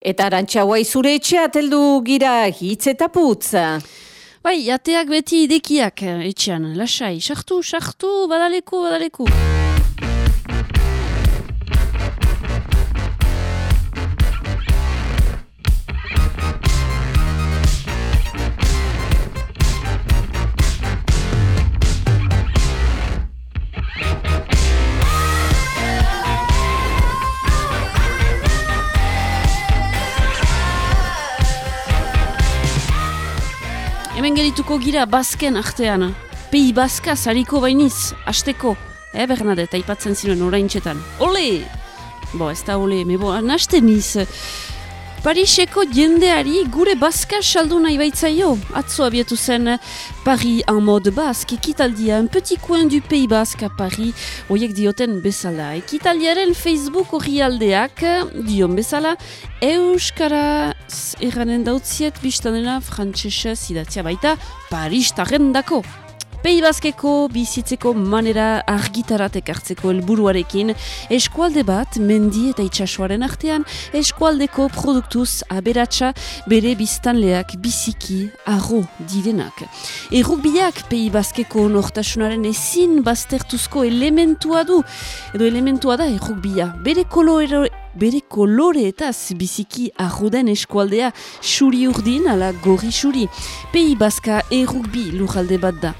Eta arantxauai zure etxe ateldu gira hitz eta putz. Bai, ateak beti idekiak etxean, lasai, sartu, sartu, badaleku, badaleku. Gerituko gira bazken artean. Pei bazka zariko bainiz, asteko. Eh, Bernadette, aipatzen ziren orain txetan. Ole! Bo, ez da ole, mebo, naste niz. Pariseko jendeari gure bazka saldu nahi baitzaio. Atzo abietu zen Paris en mode basque, ekitaldia, un petit coin du Pays Basque a Paris, oiek dioten bezala. Ekitaldiaren Facebook horri aldeak, dion bezala, Euskara erranen dautziet biztanena frantzesez idatzia baita Paris tarrendako. Pei Baskeko bizitzeko manera argitarat ekartzeko helburuarekin eskualde bat mendi eta itsasoaren artean eskualdeko produktuz aberatsa bere biztanleak biziki arro direnak. Errukbiak Pei Baskeko nortasunaren ezin baztertuzko elementua du, edo elementua da errukbia. Bere kolore bere koloreetaz biziki arruden eskualdea xuri urdin ala gorri xuri. Pei Baska errukbi lurralde bat da.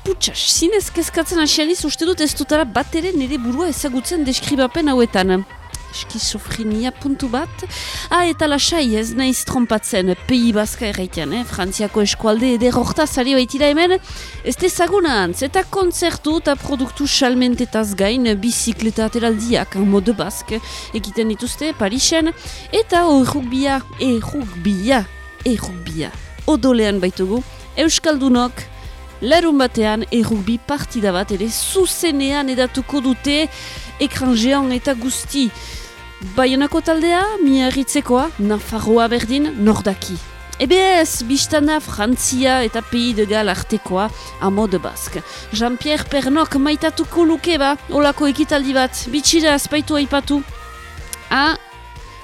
Putsas, zinez kezkatzen asianiz uste dut ez dutara bat ere nire burua ezagutzen deskribapen hauetan. Eskizofrenia puntu bat. Ah, eta lasai ez naiz trompatzen pei bazka erraitean, eh? Frantziako eskualde eder hortaz ari baitira hemen. Ez dezaguna antz, eta kontzertu eta produktu salmentetaz gain bizikleta ateraldiak mode bazk egiten dituzte Parisen. Eta errukbia, errukbia, errukbia. Odolean baitugu, Euskaldunok, Larun batean errugbi partida bat ere zuzenean edatuko dute ekranjean eta guzti. Baionako taldea, miarritzekoa, Nafarroa berdin, nordaki. Ebe ez, biztana Frantzia eta Pays de Gal artekoa, amode bask. Jean-Pierre Pernok maitatuko luke ba, olako ekitaldi bat, bitxira azpaitu aipatu. Ah,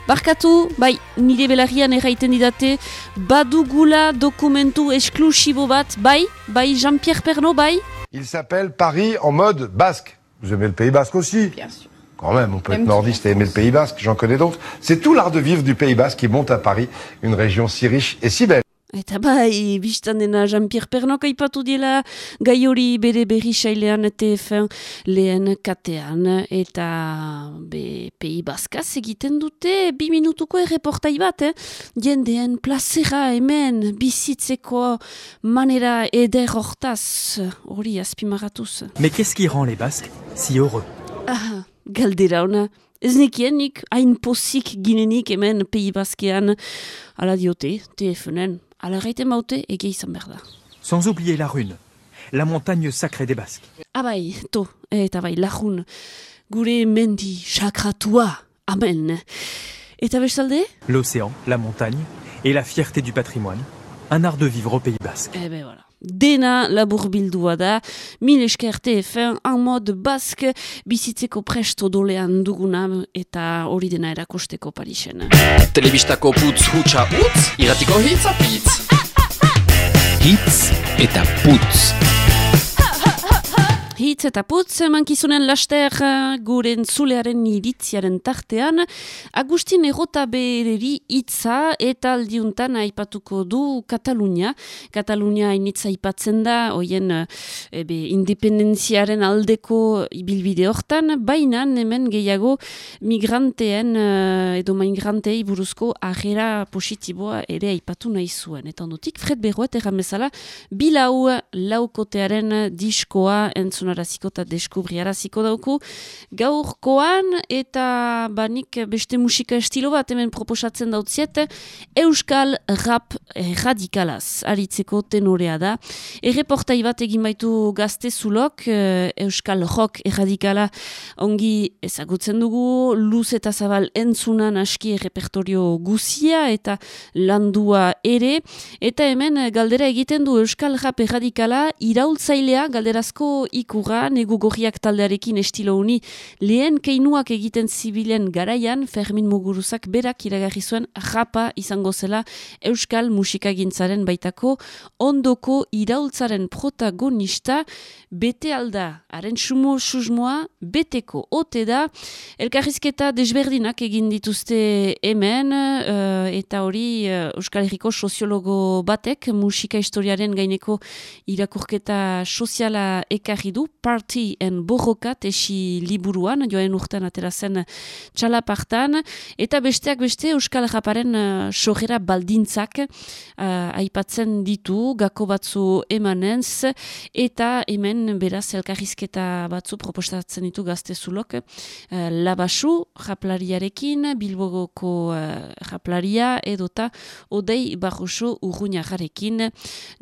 Barkatu, bai, nire belarrian erraiten didate, badugula dokumentu esklusibo bat, bai, bai, Jean-Pierre Pernaud, bai Il s'appelle Paris en mode basque. Vous aimez le Pays basque aussi Bien sûr. Quand même, on peut être nordiste et aimer le Pays basque, j'en connais d'autres. C'est tout l'art de vivre du Pays basque qui monte à Paris, une région si riche et si belle. Eta bai, biztan dena Jean-Pierre Pernok aipatu diela gai hori bere berri sailean TF1 lehen katean eta be, pei bazkaz egiten dute bi minutuko erreportai bat, eh? jendeen plazera hemen bizitzeko manera eder hortaz hori azpimaratuz. Mais qu'est-ce qui rend les Basques si heureux? Ah, galdera ona. Ez nekienik, hain pozik ginenik hemen pehi bazkean, ala diote, TF1en, alors été maute et qui berda. Sans oublier la rune, la montagne sacrée des Basques. Ah bai, to, eta bai, la rune. Gure mendi sakratua. Amen. Et Eta bestalde L'océan, la montagne et la fierté du patrimoine. Un art de vivre au Pays Basque. Ebe, voilà. Dena labur bildua da, mil esker TF1, en mod bask, bizitzeko presto dolean duguna eta hori dena erakusteko Parisen. Telebistako putz hutsa utz, iratiko hitz apitz. Hitz eta putz. Hitz eta putz, mankizunen laster guren zulearen iritziaren tartean, Agustin Errota bereri hitza eta aldiuntan aipatuko du Katalunia. Katalunia hainitza aipatzen da, hoien ebe, independentziaren aldeko ibilbide hortan, baina hemen gehiago migranteen edo migrantei buruzko agera positiboa ere aipatu nahi zuen. Eta ondotik, Fred Berroet erran bezala, bilau laukotearen diskoa entzunaraziko eta deskubriaraziko dauku. Gaurkoan eta banik beste musika estilo bat hemen proposatzen dautziet, Euskal Rap Radikalaz, aritzeko tenorea da. Erreportai bat egin baitu gazte zulok, eh, Euskal Rock Erradikala ongi ezagutzen dugu, luz eta zabal entzunan aski errepertorio guzia eta landua ere, eta hemen galdera egiten du Euskal Rap Erradikala iraultzailea galderazko ikur liburra, negu gorriak taldearekin estilo uni, lehen keinuak egiten zibilen garaian, Fermin Muguruzak berak iragarri zuen japa izango zela Euskal musikagintzaren baitako ondoko iraultzaren protagonista. Bete alda, haren sumo susmoa beteko ote da, elkarrizketa desberdinak egin dituzte hemen, uh, eta hori uh, Euskal Herriko soziologo batek musika historiaren gaineko irakurketa soziala ekarri du, Party and Borroka tesi liburuan, joen urtean atera zen txalapartan, eta besteak beste Euskal Japaren uh, sojera baldintzak uh, aipatzen ditu, gako batzu emanenz, eta hemen beraz elkarrizketa batzu propostatzen ditu gazte zulok, uh, labasu japlariarekin, bilbogoko uh, japlaria, edota odei barroso urruñagarekin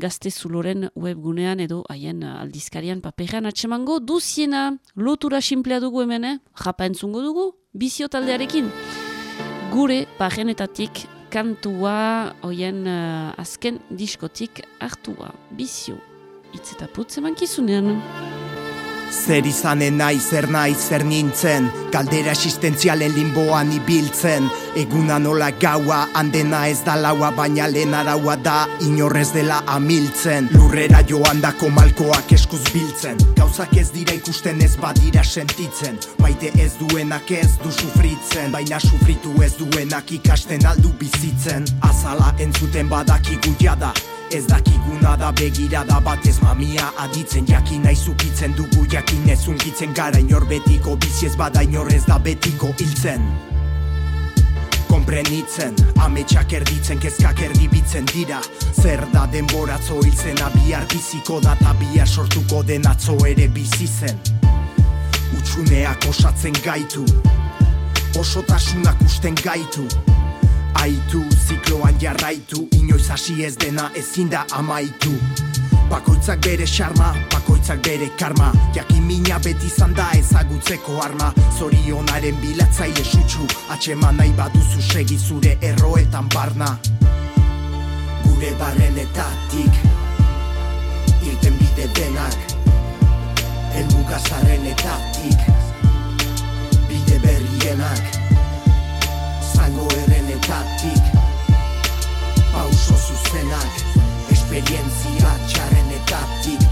gazte zuloren webgunean edo haien aldizkarian paperan atsemango duziena lotura simplea dugu hemen, eh? japa entzungo dugu, bizio taldearekin. Gure pagenetatik kantua hoien uh, azken diskotik hartua. Bizio, hitz eta putze mankizunean. Zer izanen nahi, zer nahi, zer nintzen. Kaldera existentzialen limboan ibiltzen. Eguna nola gaua, handena ez da laua Baina lehen araua da, inorrez dela amiltzen. Lurrera joan dako malkoak eskuz biltzen. Gauzak ez dira ikusten ez badira sentitzen. Maite ez duenak ez du sufritzen. Baina sufritu ez duenak ikasten aldu bizitzen. Azala entzuten badakigu jada Ez dakiguna da begirada batez mamia. Aditzen Jakin nahi zukitzen dugu jakin ez unkitzen. Gara inor betiko Bizi bada inor ez da betiko hiltzen. Komprenitzen, ametsak erditzen, kezkak erdibitzen dira. Zer da denboratzo hiltzen, bihar biziko da eta bihar sortuko den atzo ere bizi zen. Utsuneak osatzen gaitu, osotasunak usten gaitu Aitu, zikloan jarraitu, inoiz hasi ez dena ezin da amaitu. Bakoitzak bere xarma, bakoitzak bere karma. Jakin mina beti izan da ezagutzeko arma. Zorionaren bilatzaile sutsu Atxeman nahi baduzu segi zure erroetan barna. Gure barrenetatik Irten bide denak Elmugazarrenetatik Bide berrienak Zango erenetatik. Pauso zuzenak Esperientzia txarrenetatik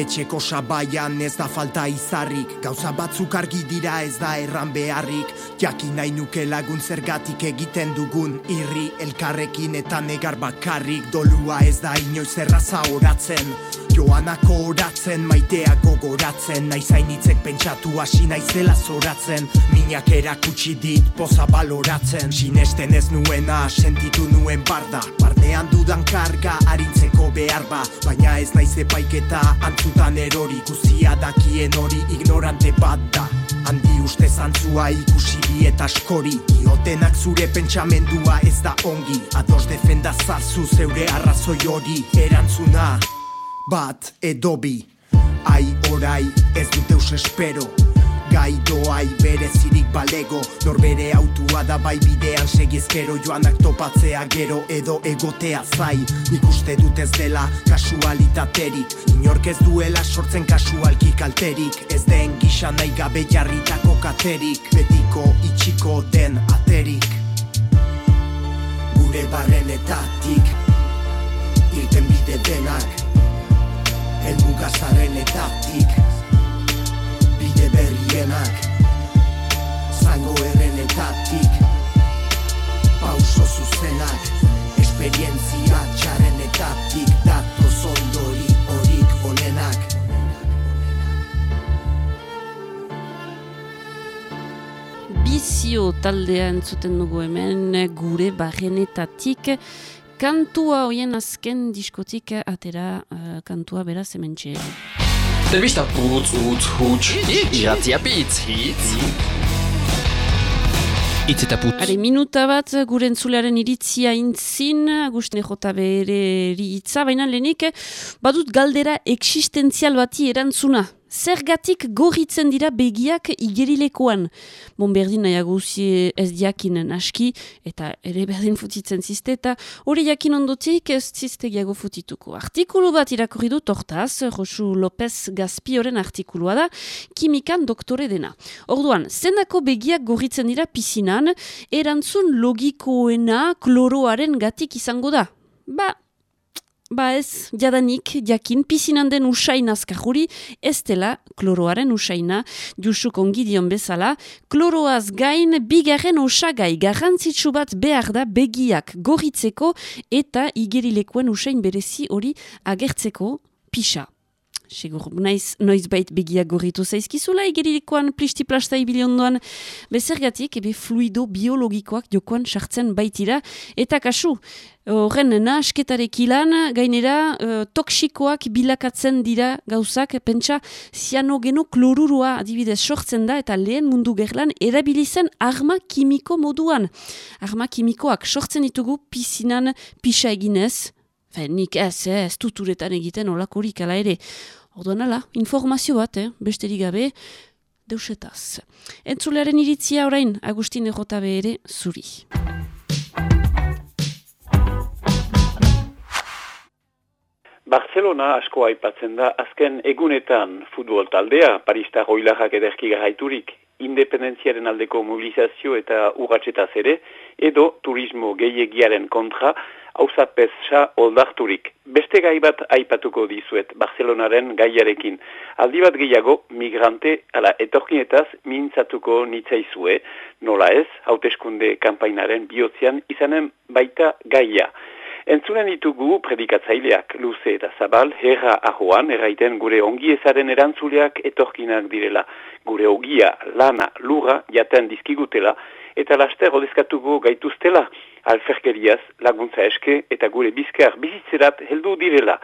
Etxeko sabaian ez da falta izarrik. Gauza batzuk argi dira ez da erran beharrik. Jakin nahi nuke lagun zergatik egiten dugun Irri elkarrekin eta negar bakarrik. Dolua ez da inoiz erraza oratzen Joanako oratzen, maitea gogoratzen Naiz hainitzek pentsatu hasi naizela zoratzen. Minak erakutsi dit poza baloratzen Sinesten ez nuena, sentitu nuen barda. Barnean dudan karga, harintzeko behar ba Baina ez naiz epaiketa, antzutan erori Guzia dakien hori ignorante bat da. Handi uste zantzua ikusi bi eta askori Iotenak zure pentsamendua ez da ongi. Ados defenda zazu zeure arrazoi hori Erantzuna bat edo bi. Ai orai ez dut eus espero. Gai doai berezirik balego. Norbere autua da bai bidean segizkero Joanak topatzea gero edo egotea zai. Nik uste dut ez dela kasualitaterik. Inork ez duela sortzen kasualki kalterik. Ez den gisa nahi gabe jarritako katerik. Betiko itxiko den aterik. Gure barrenetatik Irten bide denak Elmugazarrenetatik Bide berrienak Zango errenetatik Pauso zuzenak Esperientzia txarrenetatik Dato zondori horik onenak. Bizio taldea entzuten dugu hemen gure barrenetatik kantua hoien azken diskotik atera uh, kantua beraz hementxe. Telebista putz, utz, huts, iratzia pitz, hitz. Itz eta putz. Are, minuta bat gure entzulearen iritzia intzin, Agustine J. bere hitza, baina lehenik badut galdera existenzial bati erantzuna Zergatik gorritzen dira begiak igerilekoan. Bon, berdin nahiago ez diakinen aski, eta ere berdin futitzen ziste, eta hori jakin ondotik ez ziztegiago futituko. Artikulu bat irakurri du tortaz, Josu López Gazpioren artikulua da, kimikan doktore dena. Orduan, zendako begiak gorritzen dira pisinan, erantzun logikoena kloroaren gatik izango da. Ba, Ba ez, jadanik, jakin, pizinan den usain azkajuri, ez dela kloroaren usaina, jusuk ongi dion bezala, kloroaz gain bigarren osagai garrantzitsu bat behar da begiak gorritzeko eta igerilekuen usain berezi hori agertzeko pisa. Segur, naiz, noiz bait begiak gorritu zaizkizula, igerilikoan plisti-plasta ibili ondoan, bezergatik, ebe fluido biologikoak jokoan sartzen baitira, eta kasu, horren nahasketarekin lan, gainera, uh, toksikoak bilakatzen dira gauzak, pentsa, zianogeno klorurua adibidez sortzen da, eta lehen mundu gerlan, erabilizen arma kimiko moduan. Arma kimikoak sortzen ditugu pisinan pisa eginez, Fe, nik ez, ez tuturetan egiten olakorik ala ere. Orduan ala, informazio bat, eh? besterik gabe, deusetaz. Entzulearen iritzia orain, Agustin Ejotabe ere, zuri. Barcelona asko aipatzen da azken egunetan futbol taldea, Parista roilajak ederki garaiturik, independentziaren aldeko mobilizazio eta urratxetaz ere, edo turismo gehiagiaren kontra, hausapesa oldarturik. Beste gai bat aipatuko dizuet Barcelonaren gaiarekin. Aldi bat gehiago, migrante, ala etorkinetaz, mintzatuko nitzaizue, nola ez, hauteskunde kampainaren bihotzean izanen baita gaia. Entzunen ditugu predikatzaileak luze eta zabal, herra ahoan, erraiten gure ongi ezaren erantzuleak etorkinak direla. Gure ogia, lana, lura, jaten dizkigutela, eta laster odezkatugu gaituztela, alferkeriaz, laguntza eske, eta gure bizkar bizitzerat heldu direla.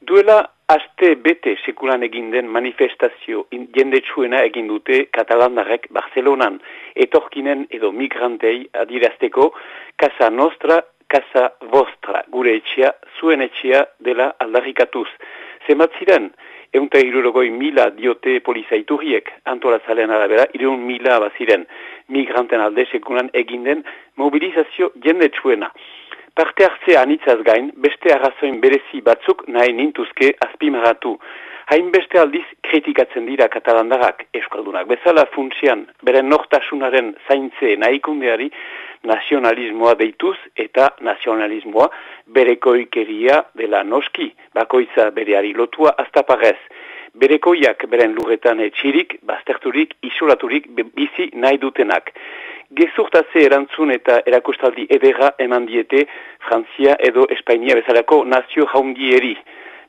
Duela aste bete sekulan egin den manifestazio jendetsuena egin dute Katalandarek Barcelonan, etorkinen edo migrantei adirazteko, Casa Nostra Casa Vostra, gure etxea, zuen etxea dela aldarrikatuz. Zemat ziren, eunta irurogoi mila diote polizaiturriek, antolatzalean arabera, irun mila baziren migranten alde sekunan eginden mobilizazio jendetsuena. Parte hartzea anitzaz gain, beste arrazoin berezi batzuk nahi nintuzke azpimaratu. Hainbeste aldiz kritikatzen dira katalandarak eskaldunak. Bezala funtsian, beren nortasunaren zaintze nahikundeari nazionalismoa deituz eta nazionalismoa berekoikeria dela noski, bakoitza bereari lotua aztaparez. Berekoiak beren lurretan etxirik, bazterturik, isolaturik bizi nahi dutenak. Gezurtatze erantzun eta erakustaldi edera eman diete Frantzia edo Espainia bezalako nazio jaungieri.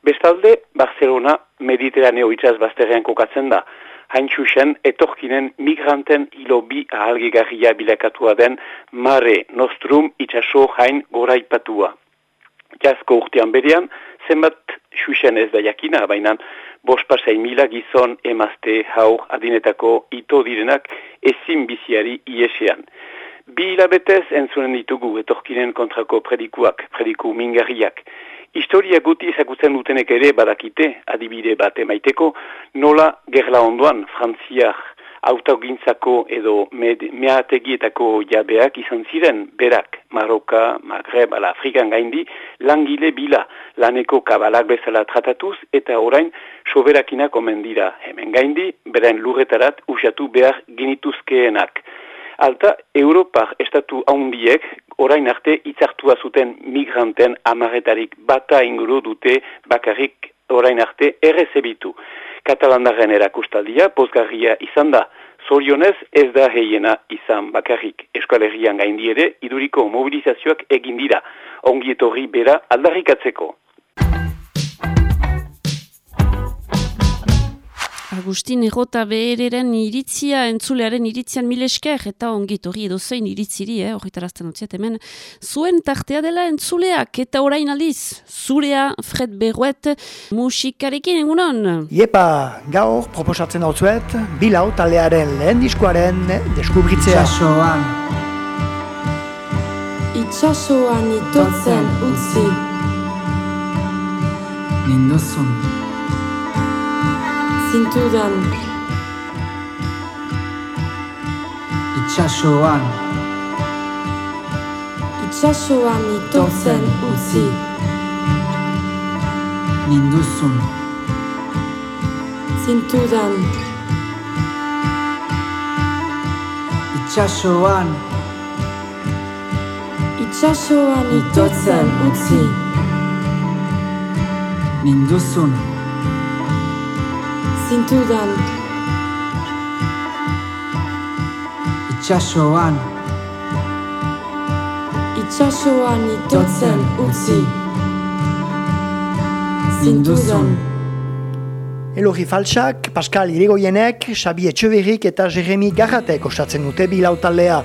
Bestalde, Barcelona Mediterraneo itxaz bazterrean kokatzen da. Hain txusen, etorkinen migranten hilo bi ahalgegarria bilakatua den Mare Nostrum itxaso hain goraipatua. Jazko urtean berean, zenbat txusen ez da jakina, baina bospasei mila gizon emazte haur adinetako ito direnak ezin biziari iesean. Bi hilabetez entzunen ditugu etorkinen kontrako predikuak, prediku mingarriak. Historia guti ezagutzen dutenek ere badakite, adibide bat emaiteko, nola gerla ondoan frantziak autagintzako edo meategietako jabeak izan ziren, berak, Maroka, Magreb, ala Afrikan gaindi, langile bila, laneko kabalak bezala tratatuz, eta orain soberakinak omen dira, hemen gaindi, beren lurretarat usatu behar genituzkeenak. Alta, Europar estatu haundiek orain arte itzartua zuten migranten amaretarik bata inguru dute bakarrik orain arte errezebitu. Katalandaren erakustaldia, pozgarria izan da, zorionez ez da heiena izan bakarrik. Eskualerian gaindi ere, iduriko mobilizazioak egin dira, ongietorri bera aldarrikatzeko. Agustin errota behereren iritzia, entzulearen iritzian milesker, eta ongit hori edo zein iritziri, eh, horretarazten utziat hemen, zuen tartea dela entzuleak, eta orain aldiz, zurea, Fred Berruet, musikarekin egunon. Iepa, gaur, proposatzen hau zuet, bilau talearen lehen diskoaren deskubritzea. Itxasoan Itxasoan itotzen utzi Nindozun zintudan. Itxasoan Itxasoan itotzen utzi. Ninduzun. Zintudan. Itxasoan Itxasoan itotzen utzi. Ninduzun Zintudan Itxasoan Itxasoan itotzen utzi. Ninduzun. Elogi Falsak, Pascal Irigoienek, Xabi Etxeberrik eta Jeremi Garratek osatzen dute bilau taldea.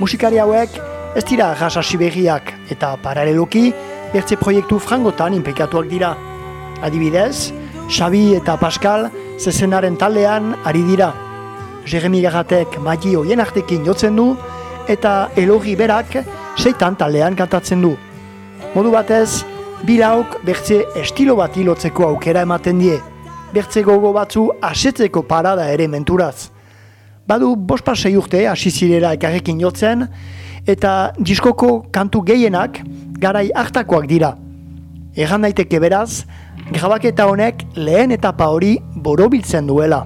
Musikari hauek ez dira jasasi berriak eta paraleloki bertze proiektu frangotan inplikatuak dira. Adibidez, Xabi eta Pascal zezenaren taldean ari dira. Jeremi Garratek magi hoien artekin jotzen du eta Elogi berak seitan taldean kantatzen du. Modu batez, bilauk bertze estilo bat ilotzeko aukera ematen die bertze gogo batzu asetzeko parada ere menturaz. Badu bost pasei urte hasi zirera ekarrekin jotzen, eta diskoko kantu gehienak garai hartakoak dira. Egan daiteke beraz, grabaketa honek lehen etapa hori borobiltzen duela.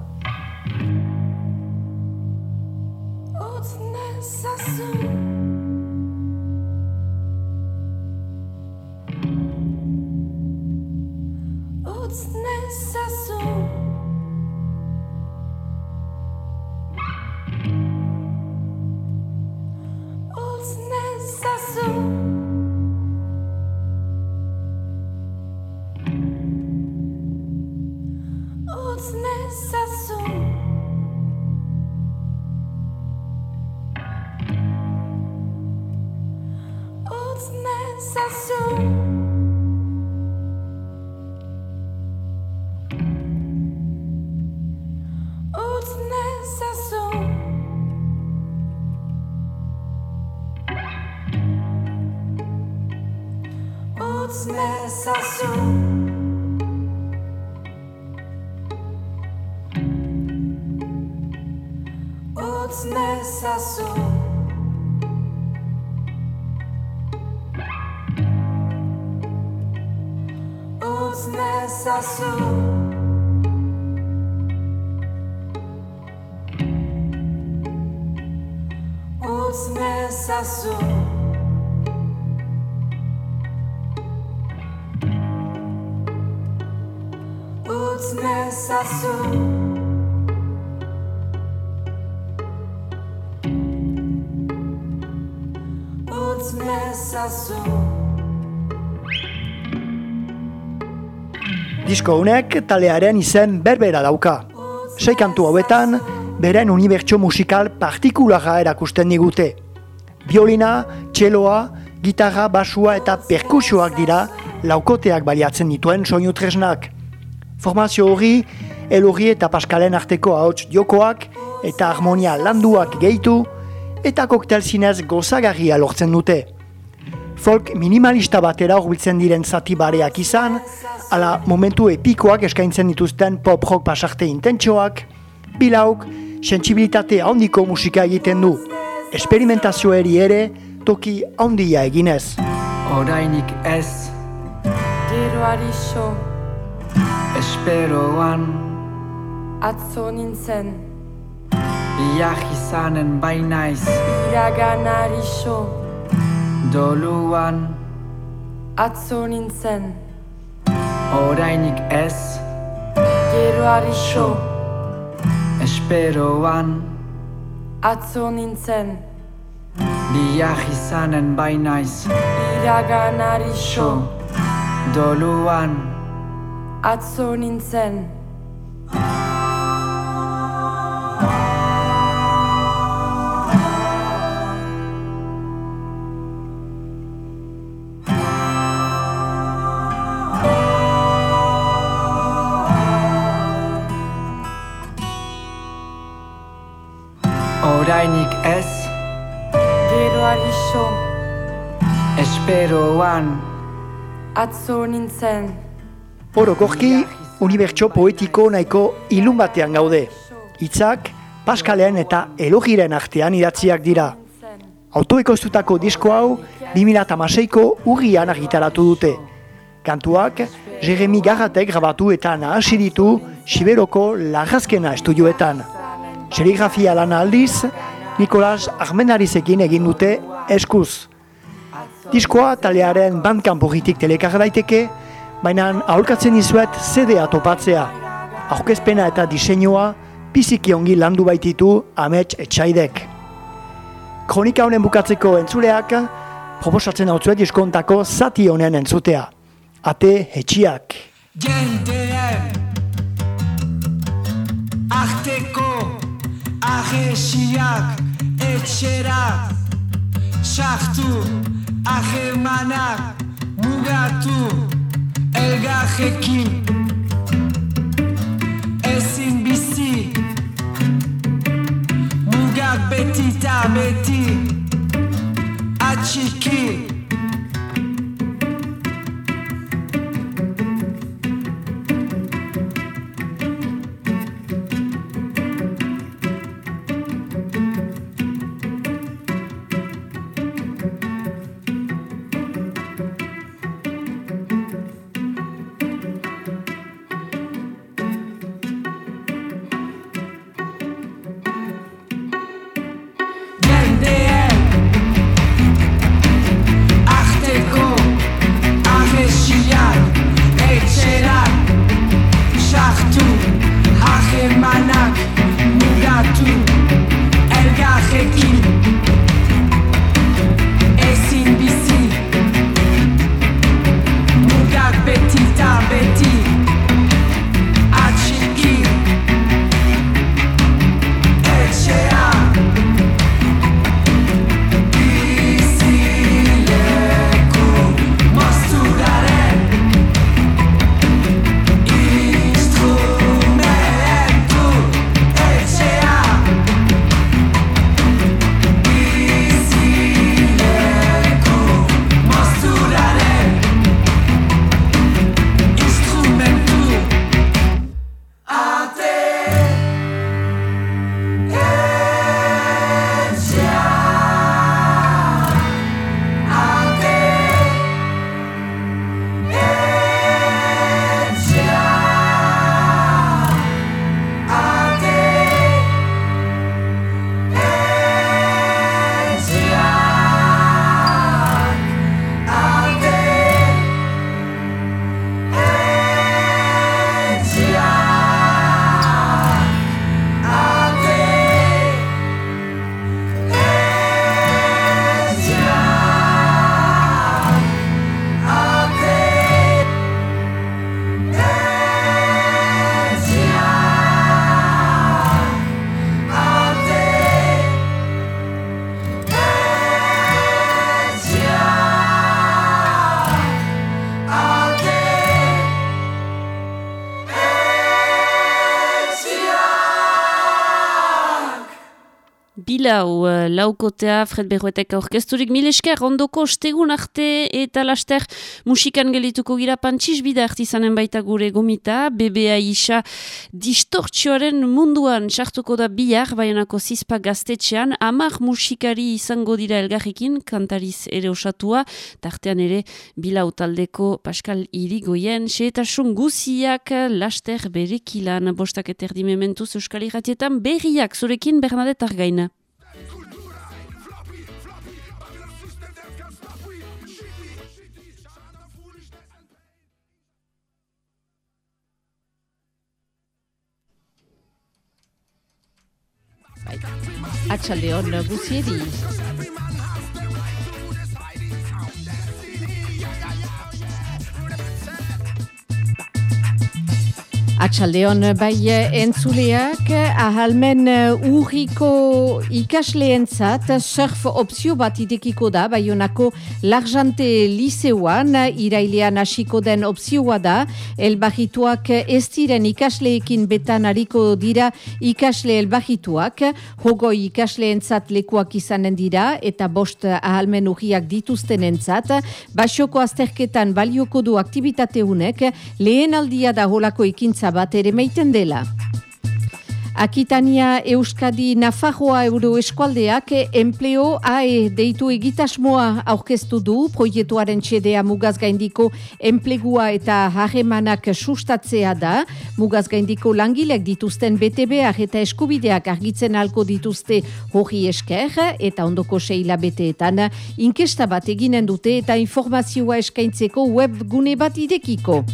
sensação. Desnecessário. Desnecessário. Disko honek talearen izen berbera dauka. Sei kantu hauetan, beren unibertsio musikal partikulara erakusten digute. Biolina, txeloa, gitarra, basua eta perkusioak dira laukoteak baliatzen dituen soinu tresnak. Formazio hori, elurri eta paskalen arteko ahots jokoak eta harmonia landuak gehitu eta koktel zinez gozagarria lortzen dute. Folk minimalista batera horbiltzen diren zati bareak izan, ala momentu epikoak eskaintzen dituzten pop-rock pasarte intentsoak, bilauk, sensibilitate handiko musika egiten du, esperimentazioeri ere toki handia eginez. Orainik ez. Gero arixo. Esperoan. Atzo nintzen. Iak izanen bainaiz. Iragan arixo. Doluan. Atzo nintzen Orainik ez. Gero arixo. Esperoan. Atzo nintzen. Biak izanen bainaiz. Iragan arixo. Doluan. Atzo nintzen Esperoan Atzo nintzen Orokorki, unibertso poetiko nahiko ilun batean gaude. Hitzak Paskalen eta Elogiren artean idatziak dira. Autoekoztutako disko hau 2006ko urrian argitaratu dute. Kantuak Jeremy Garratek grabatu eta nahasi ditu Siberoko Larrazkena estudioetan. Serigrafia lana aldiz, Nikolas Armenarizekin egin dute eskuz. Diskoa talearen bandkan burritik telekar daiteke, baina aholkatzen izuet CD-a topatzea. Aurkezpena eta diseinua biziki ongi landu baititu amets etxaidek. Kronika honen bukatzeko entzuleak, proposatzen hau zuet diskontako zati honen entzutea. Ate etxiak. Jendeen Arteko Ahesiak Etxerak Sartu Ahemanak Mugatu Elgarrekin Ezin bizi Mugak beti eta beti Atxiki Bilau, uh, laukotea, Fred Berroetek aurkezturik. Mil esker, ondoko stegun arte eta laster musikan gelituko gira pantxiz bida artizanen baita gure gomita, BBA isa distortzioaren munduan sartuko da bihar, baionako zizpa gaztetxean, amar musikari izango dira elgarrekin, kantariz ere osatua, tartean ere bilau taldeko Pascal Irigoyen, xeetasun guziak laster berekilan, bostak eterdi mementuz Euskal Irratietan berriak, zurekin Bernadette Argaina. Atxalde hon guzieri. Atxaldeon bai entzuleak, ahalmen urriko ikasleentzat surf opzio bat idekiko da, baionako larjante liseuan, irailean hasiko den opzioa da, elbahituak ez diren ikasleekin betan hariko dira ikasle elbahituak, hogo ikasleentzat lekuak izanen dira, eta bost ahalmen urriak dituzten entzat, basoko azterketan balioko du aktivitate unek, lehen aldia da holako ekintza bat ere meiten dela. Akitania Euskadi Nafarroa Euro Eskualdeak enpleo AE deitu egitasmoa aurkeztu du proiektuaren txedea mugaz gaindiko enplegua eta harremanak sustatzea da. Mugaz gaindiko langilek dituzten BTB-ak eta eskubideak argitzen halko dituzte hori esker eta ondoko seila beteetan inkesta bat eginen dute eta informazioa eskaintzeko web gune bat idekiko.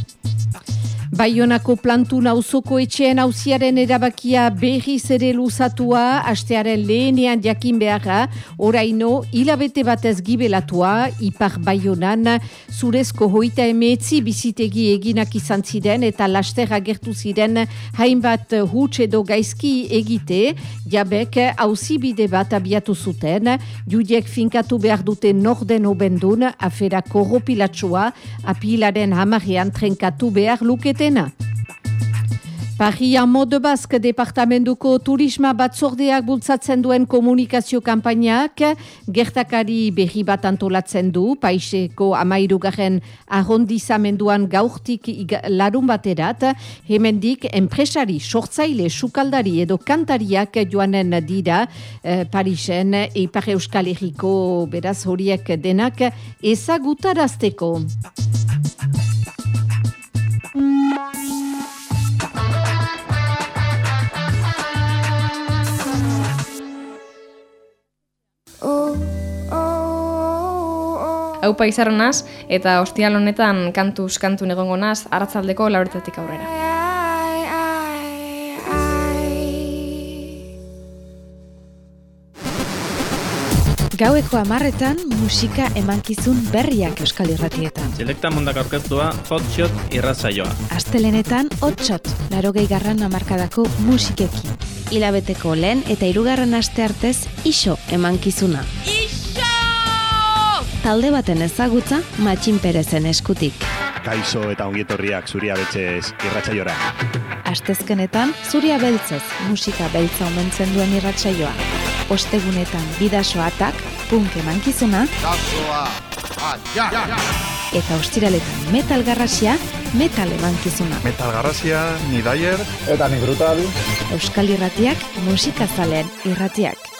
Baionako plantu nauzoko etxean hauziaren erabakia berriz ere luzatua, astearen lehenean jakin beharra, oraino hilabete batez gibelatua, ipar baionan, zurezko hoita emeetzi bizitegi eginak izan ziren eta laster agertu ziren hainbat huts edo gaizki egite, jabek hauzibide bat abiatu zuten, judiek finkatu behar dute norden obendun, afera korropilatsua, apilaren hamarrean trenkatu behar lukete dena. Paria Mode Bask departamentuko turisma batzordeak bultzatzen duen komunikazio kampainak gertakari berri bat antolatzen du, paiseko amairugarren arrondizamenduan gaurtik larun baterat, hemendik enpresari, sortzaile, sukaldari edo kantariak joanen dira eh, Parisen, Ipar Euskal Herriko beraz horiek denak ezagutarazteko. Hau paizarronaz eta ostial honetan kantuz kantu negongo naz hartzaldeko lauretatik aurrera. Gaueko amarretan musika emankizun berriak euskal irratietan. Selekta mundak aurkeztua hotshot irratzaioa. Astelenetan hotshot, laro garran amarkadako musikekin. Hilabeteko lehen eta irugarren aste artez iso emankizuna. Iso! Talde baten ezagutza matxin perezen eskutik. Kaixo eta ongietorriak zuria betxez irratzaiora. Astezkenetan zuria beltzez musika beltza omentzen duen irratsaioa. Ostegunetan bidasoatak, punk emankizuna. Eta ostiraletan metal garrasia, metal emankizuna. Metal garrasia, ni daier. Eta ni brutal. Euskal irratiak, musika zalen irratiak.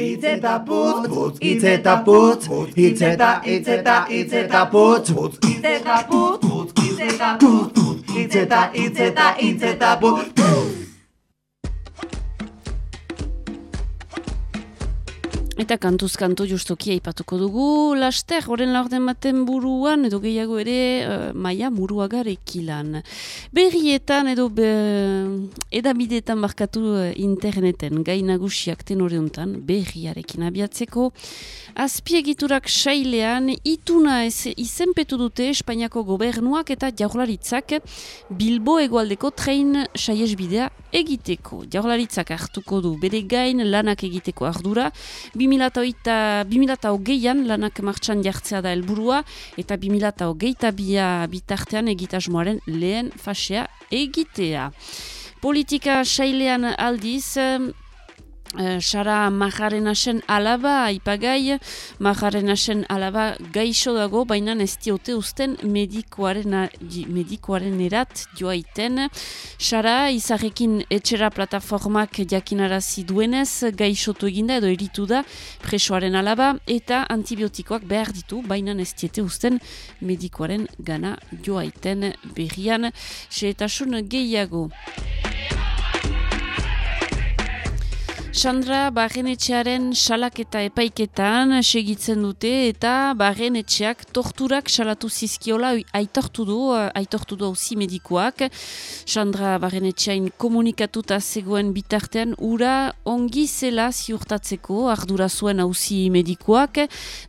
Itzeta putz, putz, itzeta putz, itzeta, itzeta, itzeta putz, putz, itzeta putz, putz, itzeta putz, itzeta, itzeta, itzeta putz, Eta kantuz kantu justoki aipatuko dugu, laster, horren laurden baten buruan, edo gehiago ere, uh, maia muruagar ekilan. Berrietan edo be, edabideetan barkatu uh, interneten, gai nagusiak hontan, berriarekin abiatzeko, azpiegiturak sailean, ituna ez izenpetu dute Espainiako gobernuak eta jaurlaritzak Bilbo egualdeko train saiesbidea egiteko. Jaurlaritzak hartuko du bere gain lanak egiteko ardura, 2008an lanak martxan jartzea da helburua eta 2008 bia bitartean egitasmoaren lehen fasea egitea. Politika sailean aldiz, Sara Majarenasen alaba, ipagai, Majarenasen alaba gaixo dago, baina ez diote usten medikoaren, medikoaren erat joaiten. Sara, izarekin etxera plataformak jakinarazi duenez, gaixotu eginda edo eritu da presoaren alaba, eta antibiotikoak behar ditu, baina ez diote usten medikoaren gana joaiten berrian. Seetasun gehiago. Sandra Barrenetxearen salaketa epaiketan segitzen dute eta Barrenetxeak torturak salatu zizkiola aitortu du, aitortu du hauzi medikoak. Sandra Barrenetxeain komunikatuta zegoen bitartean ura ongi zela ziurtatzeko ardura zuen hauzi medikoak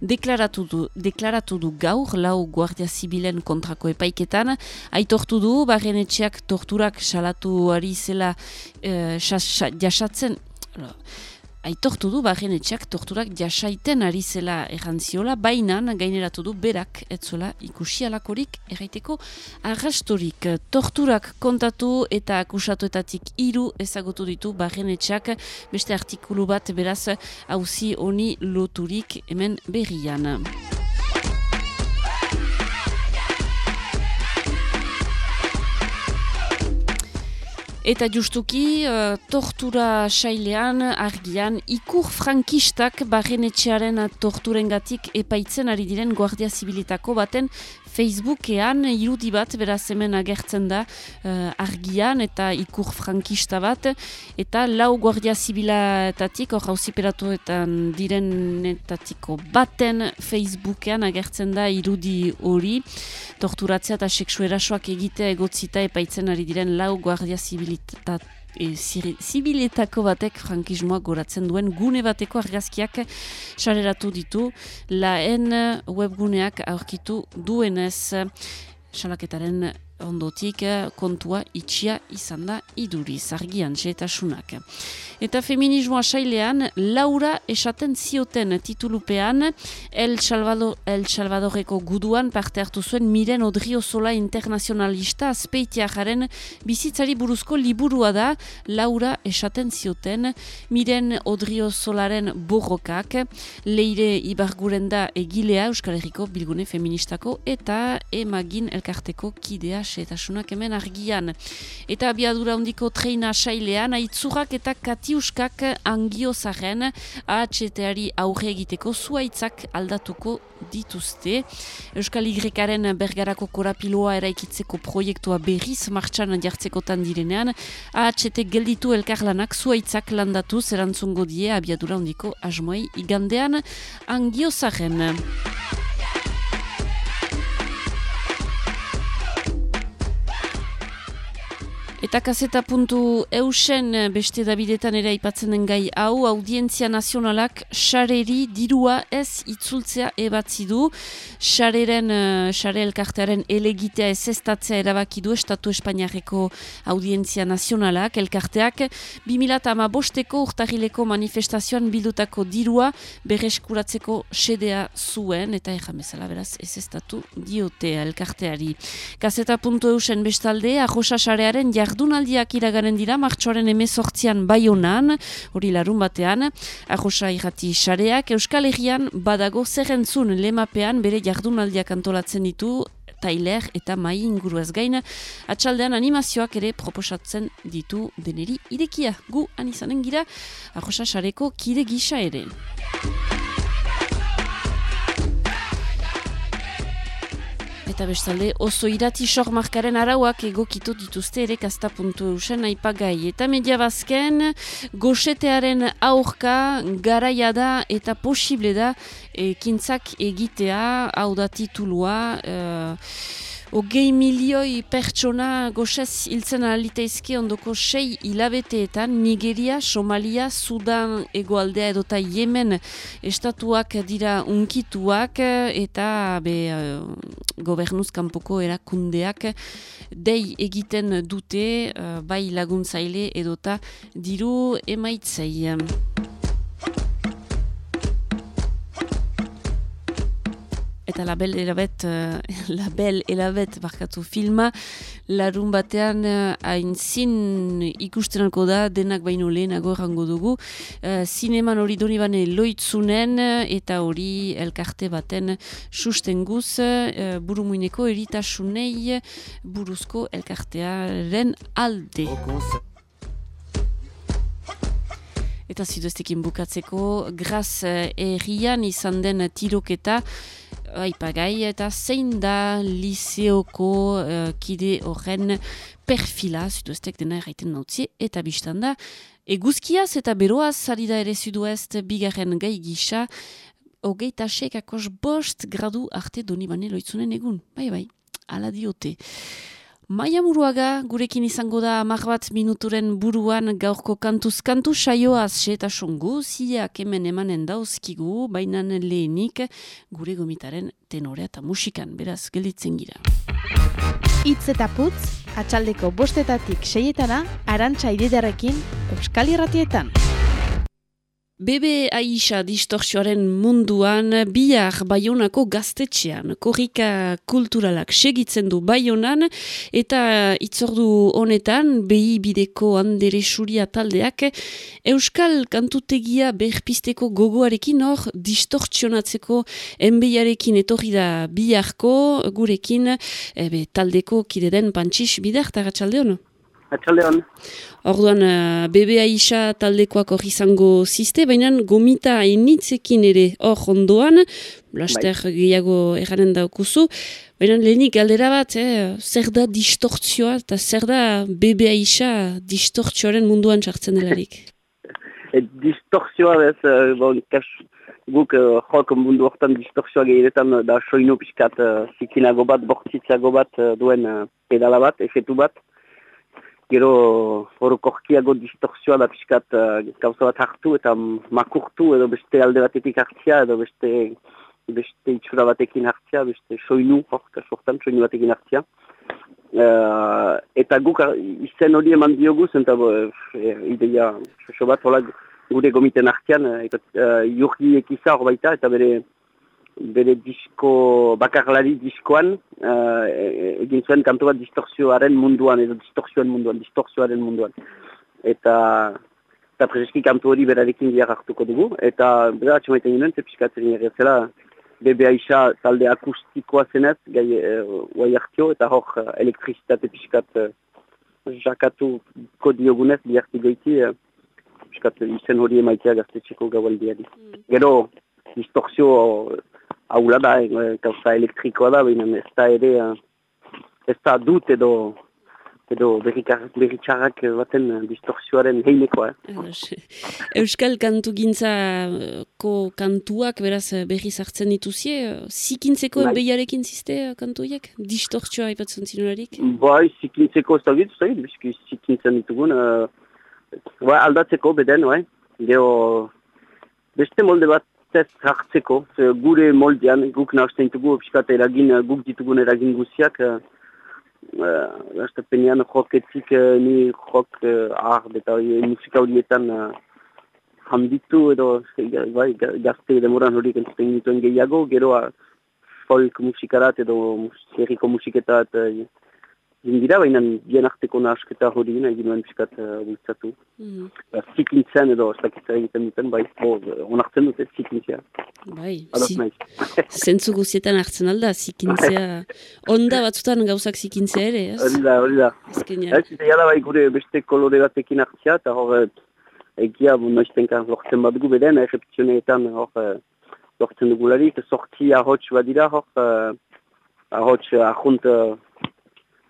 deklaratu du, deklaratu du gaur lau Guardia Zibilen kontrako epaiketan. Aitortu du Barrenetxeak torturak salatu ari zela e, jasatzen aitortu du barren etxak torturak jasaiten ari zela errantziola, baina gaineratu du berak etzola ikusi alakorik erraiteko arrastorik. Torturak kontatu eta akusatuetatik hiru ezagutu ditu barren etxak beste artikulu bat beraz hauzi honi loturik hemen berrian. Eta justuki, uh, tortura sailean, argian, ikur frankistak barrenetxearen torturengatik epaitzen ari diren Guardia Zibilitako baten Facebookean irudi bat beraz hemen agertzen da uh, argian eta ikur frankista bat eta lau guardia zibilatatik hor hausiperatuetan direnetatiko baten Facebookean agertzen da irudi hori. Torturatzea eta seksuerasoak egitea egotzita epaitzen ari diren lau guardia zibilitatik e, zibiletako batek frankismoa goratzen duen gune bateko argazkiak sareratu ditu. Laen webguneak aurkitu duenez salaketaren ondotik eh, kontua itxia izan da iduri, zargian, txetasunak. Eta feminismoa sailean, Laura esaten zioten titulupean, El, Salvador, El Salvadoreko guduan parte hartu zuen Miren Odriozola internazionalista azpeitiajaren bizitzari buruzko liburua da, Laura esaten zioten, Miren Odriozolaren borrokak, leire ibarguren da egilea Euskal Herriko bilgune feministako eta emagin elkarteko kidea xetasunak hemen argian. Eta abiadura hondiko treina sailean, aitzurak eta katiuskak angiozaren AHT-ari aurre egiteko zuaitzak aldatuko dituzte. Euskal Igrekaren bergarako korapiloa eraikitzeko proiektua berriz martxan jartzekotan direnean, AHT gelditu elkarlanak zuaitzak landatu zerantzungo die abiadura hondiko asmoei igandean angiozaren. Eta kaseta puntu eusen eh, beste dabidetan ere aipatzen den gai hau, audientzia nazionalak xareri dirua ez itzultzea ebatzi du. Xareren, xare eh, elkartearen elegitea ez estatzea erabaki du Estatu Espainiareko audientzia nazionalak. Elkarteak 2000 bosteko urtahileko manifestazioan bildutako dirua berreskuratzeko sedea zuen eta erramezala beraz ez estatu diotea elkarteari. Kaseta puntu eusen bestalde, arrosa xarearen jar jardunaldiak iragaren dira, martxoaren emezortzian bai honan, hori larun batean, arrosa irrati xareak, Euskal Herrian badago zerrentzun lemapean bere jardunaldiak antolatzen ditu, tailer eta mai inguru ez gaina, atxaldean animazioak ere proposatzen ditu deneri irekia. Gu anizanen gira, arrosa xareko kide gisa ere. Eta bestalde, oso irati markaren arauak egokitu dituzte ere kasta puntu eusen aipagai. Eta media bazken, goxetearen aurka garaia da eta posible da ekintzak egitea, hau da titulua... Uh, Ogei milioi pertsona goxez hiltzen aliteizke ondoko sei hilabeteetan Nigeria, Somalia, Sudan egoaldea edota Yemen estatuak dira unkituak eta be, uh, gobernuz kanpoko erakundeak dei egiten dute uh, bai laguntzaile edota diru emaitzei. Eta label elabet, uh, label elabet barkatu filma, larun batean uh, hain zin ikustenako da, denak baino lehenago errango dugu, uh, hori doni bane loitzunen, eta hori elkarte baten susten guz, uh, burumuineko eritasunei buruzko elkartearen alde. Eta ziduestekin bukatzeko, graz errian izan den tiroketa, aipagai eta zein da liseoko uh, kide horren perfila, zuduestek dena erraiten nautzi, eta biztan da, eguzkiaz eta beroaz ari da ere zuduest bigarren gai gisa, hogeita sekakos bost gradu arte doni bane loitzunen egun. Bai, bai, ala diote. Maia Muruaga, gurekin izango da amar bat minuturen buruan gaurko kantuz kantu saioaz eta songu, zileak hemen emanen dauzkigu, bainan lehenik gure gomitaren tenorea eta musikan, beraz, gelditzen gira. Itz eta putz, atxaldeko bostetatik seietana, arantxa ididarekin, Euskal Irratietan. Bebe Aisha distorsioaren munduan bihar Baionako gaztetxean. Korrika kulturalak segitzen du Baionan eta itzordu honetan behi bideko handere suria taldeak Euskal kantutegia berpisteko gogoarekin hor distortzionatzeko enbeiarekin etorri da biharko gurekin ebe, taldeko kide den pantxix bidar, tagatxalde hono? Atxaldeon. Orduan, uh, BBA isa taldekoak hori izango ziste, baina gomita hainitzekin ere hor ondoan, blaster bai. gehiago erranen daukuzu, baina lehenik galdera bat, eh, zer da distortzioa eta zer da BBA isa distortzioaren munduan txartzen delarik? e, distortzioa bez, uh, bon, kas, guk uh, jok mundu hortan distortzioa gehietan da soinu pixkat uh, zikinago bat, bortzitzago bat uh, duen uh, pedala bat, efetu bat, gero hori korkiago distorsioa da pixkat uh, gauza bat hartu eta makurtu edo beste alde batetik hartzia edo beste beste itxura batekin hartzia, beste soinu, hor, kasortan, soinu batekin hartzia. Uh, eta guk izen hori eman diogu, zenta e, ideia, soso bat, hola, gure gomiten hartzian, uh, jurgi ekiza hor baita, eta bere bere disko, bakarlari diskoan, uh, egin zuen kantu bat distorsioaren munduan, edo distorsioen munduan, distorsioaren munduan. Eta, eta prezeski kantu hori berarekin biar hartuko dugu, eta bera atxamaiten ginen, zepiskatzen ere zela, bebe isa talde akustikoa zenez, gai uh, hartio, eta hor uh, elektrizitate piskat uh, jakatu kodiogunez, biharti goiti, uh, piskat izen hori emaitea gaztetxeko gaualdiari. Mm. Gero, distorsio haula da, gauza elektrikoa da, baina ez da ere, ez da dut edo edo berritxarrak baten distorsioaren heinekoa. Eh? Euskal kantu gintzako kantuak beraz berri zartzen dituzie, zikintzeko bai. behiarekin ziste kantuiek? Distorsioa ipatzen zinurarik? Bai, zikintzeko ez da gitu, ez da zikintzen ditugun. Uh, bai, aldatzeko beden, bai. Gero, beste molde bat test hartzeko, gure moldean, guk nahazten dugu, piskat eragin, guk ditugun eragin guziak, uh, uh, penean joketik, uh, ni jok uh, ahar, eta uh, musika horietan uh, handitu edo bai, gazte demoran horiek entzuten dituen gehiago, gero uh, folk musikarat edo zerriko musiketat uh, dira, baina bien arteko nahasketa hori nahi ginoen piskat uh, bultzatu. Mm. Ba, zikintzen edo estakitza egiten duten, bai, onartzen dute zikintzea. Bai, zentzu guzietan hartzen alda, zikintzea. Onda batzutan gauzak zikintzea ere, ez? Hori da, hori da. Ez, jala bai gure beste kolore batekin hartzea, eta hor, egia, bu noiztenka lortzen bat gu beden, errepizioneetan hor, lortzen dugularik, sortzi ahots badira, hor, ahots ahunt,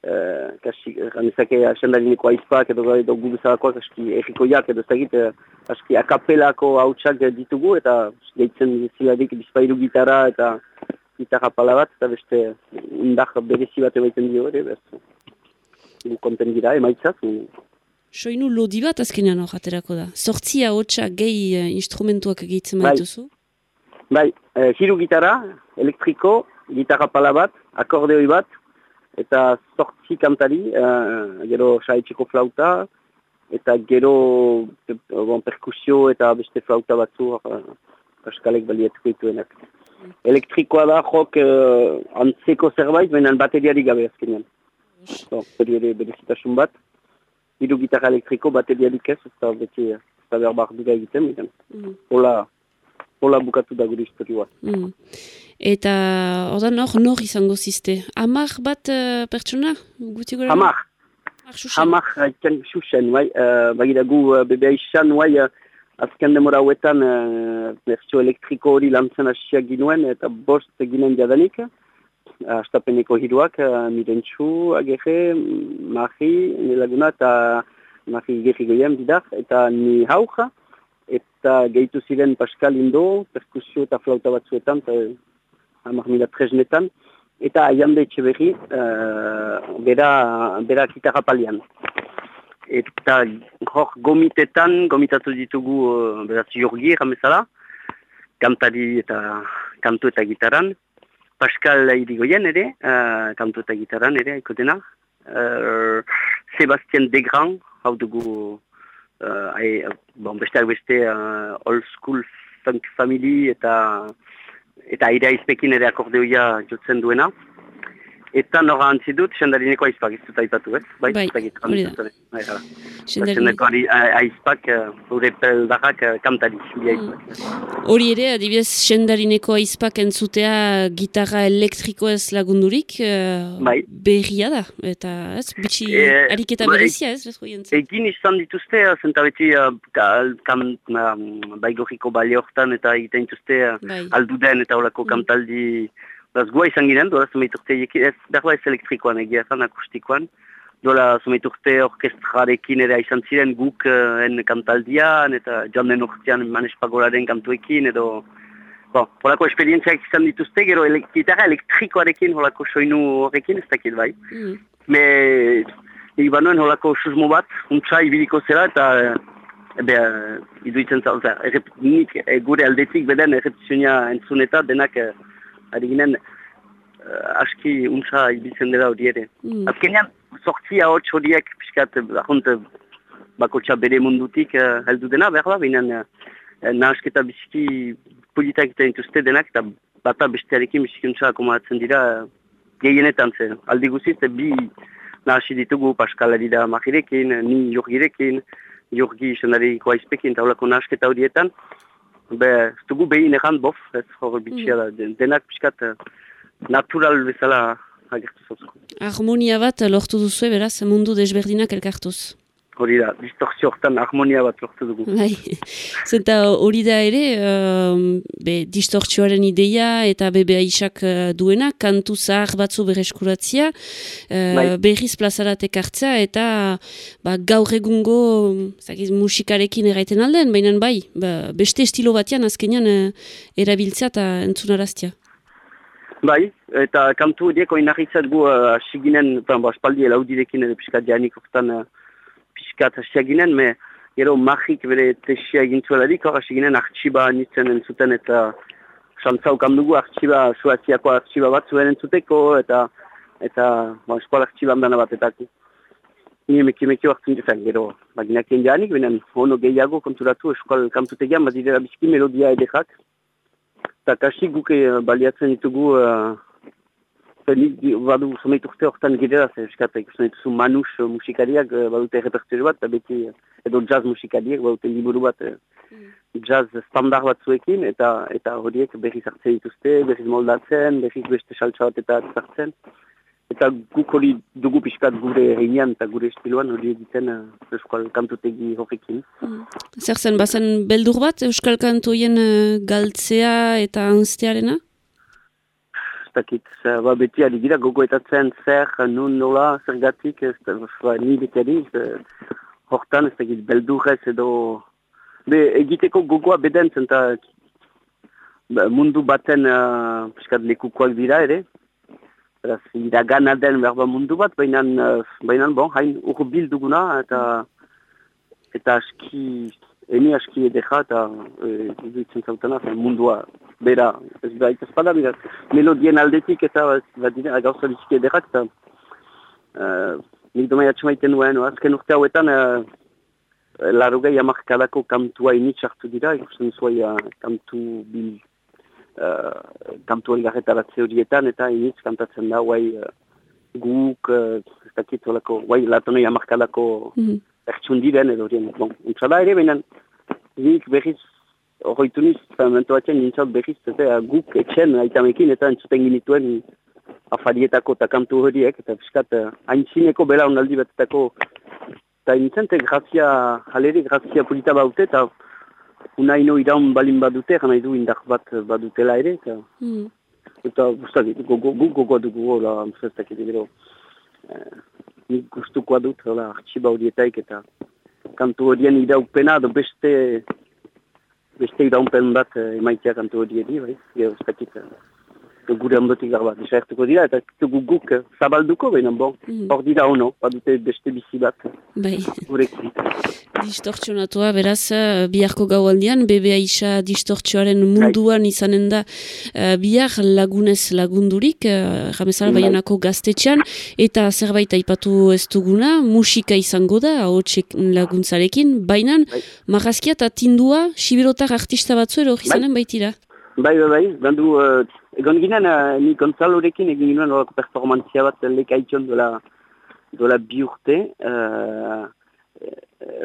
Eh, kasi ganezake asendarineko aizpak edo edo gubizarakoak aski errikoiak edo zagit eh, aski akapelako hautsak ditugu eta gehitzen ziladik bizpairu gitarra eta gitarra pala bat eta beste undak berezi bat ebaiten dio ere bez gu konten gira emaitzaz Soinu lodi bat azkenean hor aterako da. Sortzia hotxa gehi uh, instrumentuak gehitzen maituzu? Bai, bai uh, hiru gitarra, elektriko, gitarra pala bat, akordeoi bat eta sortzi kantari, uh, gero saetxeko flauta, eta gero bon, perkusio eta beste flauta batzu, uh, paskalek balietuko ituenak. Elektrikoa da, jok uh, antzeko zerbait, baina bateriari gabe azkenean. So, ere berezitasun bat. Hiru gitarra elektriko, bateriarik ez, eta beti, eta behar behar duga egiten, mm. Hola, hola bukatu da gure historioa. Mm. Eta oda nor, nor izango ziste? Amar bat uh, pertsona? Guti gure? Amar. Amar, haitzen xuxen, bai. Uh, Bagira gu uh, bebea izan, bai, uh, azken demora hauetan uh, elektriko hori lantzen hasiak ginuen eta bost eginen jadanik. Astapeneko hiruak, uh, Mirentxu, Agerre, Mari, Nelaguna eta Mari Gerri Goyen bidar, eta ni hauja, eta gehitu ziren Pascal Indo, perkusio eta flauta batzuetan, eta hamar mila tresnetan, eta aiande etxe berri, uh, bera, bera kitarra palian. Eta hor gomitetan, gomitatu ditugu uh, beraz jorgi erramezala, kantari eta kantu eta gitaran, Pascal Irigoyen ere, uh, kantu eta gitaran ere, haiko dena, uh, Sebastien Degran, hau dugu, uh, ai, bon, besteak beste, uh, old school funk family eta eta aire aizpekin ere akordeoia jotzen duena. Eta nora antzi dut, sendarineko aizpak, ez dut aipatu, ez? Bai, hori da. Bai, sendarineko aizpak, hori peldarrak kantari, Hori ere, adibidez, sendarineko aizpak entzutea gitarra elektriko ez lagundurik, bai. berria da, eta ez, bitxi e, ariketa bai, berezia ez, Egin izan dituzte, zentabeti, baigoriko bale hortan, eta egiten dituzte, bai. alduden eta horako kantaldi, Beraz, goa izan ginen, dola zumeiturte, ez, berba ez elektrikoan egia zan akustikoan, dola zumeiturte orkestrarekin ere izan ziren guk uh, en kantaldian, eta janen urtean manespagolaren kantuekin, edo, bon, holako esperientziak izan dituzte, gero ele gitarra elektrikoarekin, holako soinu horrekin, ez dakit bai. Mm. Me, nik banoen holako susmo bat, untsa ibiliko zela, eta Ebe, uh, iduitzen zau, nik e, gure aldetik beden errepizionia entzuneta denak ari ginen uh, aski untsa ibiltzen dela hori ere. Mm. Azkenean, sortzi hau horiek piskat, ahont, bako bere mundutik uh, heldu dena, behar da, binen uh, nahasketa biziki politak eta intuzte denak, eta bata bestearekin biziki untsa akomatzen dira uh, gehienetan zen. Aldi guziz, bi nahasi ditugu Paskalari da Mahirekin, ni Jorgirekin, Jorgi senariko aizpekin, taulako nahasketa horietan, Be, ez dugu behin egan bof, ez hor bitxia da, denak pixkat natural bezala agertu zauzko. Harmonia bat lortu duzu, beraz, mundu desberdinak elkartuz hori da, distorsio hortan harmonia bat lortu dugu. Bai, zenta hori da ere, uh, be, distortzioaren ideia eta bebe aisak uh, duena, kantu zahar batzu bereskuratzia, uh, bai. berriz plazaratek hartzea eta ba, gaur egungo zakiz, musikarekin eraiten alden, baina bai, ba, beste estilo batean azkenean uh, erabiltzea eta entzunaraztia. Bai, eta kantu horiek oinarritzat gu uh, asiginen, ba, espaldi elaudirekin edo piskat janik hortan uh, pixkat hasia ginen, me gero magik bere tesia egin zuelarik, hor hasi ginen artxiba nintzen entzuten eta xantzau kandugu artxiba, suaziako artxiba bat zuen entzuteko eta eta ba, eskual artxiba handana bat ni emeki emeki hartzen duten, gero baginak egin janik, benen hono gehiago konturatu eskual kantutegian, bat dira bizki melodia edekak eta kasi guke eh, baliatzen ditugu uh, nik badu zomeit urte horretan girela, ze eskat, ikusten dituzu manus musikariak badute repertorio bat, beti edo jazz musikariak badute liburu bat jazz standard batzuekin, eta eta horiek berriz hartzen dituzte, berriz moldatzen, berriz beste saltsa bat eta hartzen. Eta guk hori dugu pixkat gure reinean eta gure estiloan hori egiten uh, Euskal Kantutegi horrekin. Mm. Zer zen, bazen beldur bat Euskal Kantoien uh, galtzea eta anztearena? Dakit, ba, beti aligira gogoetatzen zer, nun nola, zergatik, ez ba, ni beteri, hortan ez dakit, beldurrez edo, be, egiteko gogoa beden zen, ba, mundu baten, uh, piskat lekukoak dira ere, Beraz, iragan den berba mundu bat, baina, baina bon, hain urbil duguna, eta, eta aski, eni aski edeka, eta e, zautena, mundua bera, ez da, ez bada, bera, melodien aldetik eta bat dira, gauza biziki ederrak, eta uh, nik domai atxamaiten duen, no? azken urte hauetan, uh, larrogei amarkadako kantua initz hartu dira, ikusten zuai uh, kantu bil, uh, kantu elgarretaratze horietan, eta initz kantatzen da, guai, uh, guk, uh, ez dakit, guai, latonoi amarkadako mm -hmm. ertsundiren, edo horien, bon, ere, baina, nik behiz horretu niz, momentu batzen nintzat behiz, eta guk etxen aitamekin eta entzuten ginituen afarietako eta kantu horiek, eta fiskat haintzineko bela onaldi bat etako, eta nintzen, eta grazia, jaleri grazia polita baute, eta unaino iraun balin badute, gana du indar bat badutela ere, eta, Mm. eta guztak, gogo, gu gogoa dugu, hola, amzestak edo gero, eh, nik gustukoa dut, hola, artxiba horietaik, eta kantu horien iraupena, edo beste, beste iraupen bat eh, emaitea kantu horieri, bai, gero, ez dakit, eh, gure ondotik garbat, desagertuko dira, eta dugu guk eh, zabalduko, baina bon, hor dira ono, badute beste bizi bat, Bai. gurekin. Distortzionatua, beraz, eh, biharko gaualdian, bebe aisa distortzioaren munduan izanen da eh, bihar lagunez lagundurik, uh, jamezala Bai. baianako gaztetxean, eta zerbait aipatu ez duguna, musika izango da, ahotsek laguntzarekin, baina marrazkia eta tindua, sibirotar artista batzu ero izanen baitira. Bai, bai, bai, bandu, uh, egon ginen, uh, ni Gonzalorekin egin ginen horako performantzia bat lekaitxon dola, dola bi urte, uh,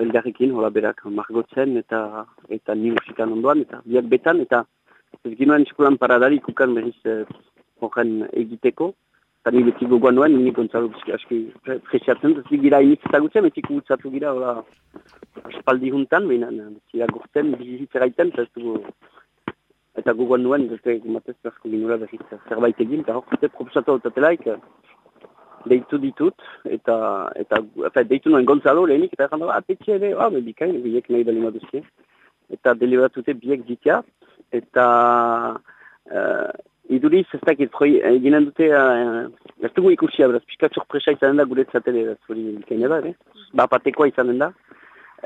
elgarrekin, hola berak, margotzen eta eta ni musikan ondoan, eta biak betan, eta ez ginoen eskolan paradari ikukan berriz uh, horren egiteko, eta ni beti gogoan nuen, ni Gonzalo aski pre- presiatzen, ez gira iniz ezagutzen, beti gutzatu gira, hola, espaldi juntan, behin, zira gorten, bizitzeraiten, ez dugu eta gogoan nuen, beste gumatez beharko ginura berriz zerbait egin, eta hor, zute proposatu autatelaik, deitu ditut, eta, eta, eta deitu nuen Gonzalo lehenik, eta erran da, apetxe ere, ah, bikain, biek nahi bali maduzke, eta deliberatute biek ditia, eta uh, iduriz, ez dakit, joi, eginen dute, uh, ez dugu ikusia, beraz, pixka sorpresa izanen da guretzat ere, ez hori bikaina da, ere? Ba, izanen da,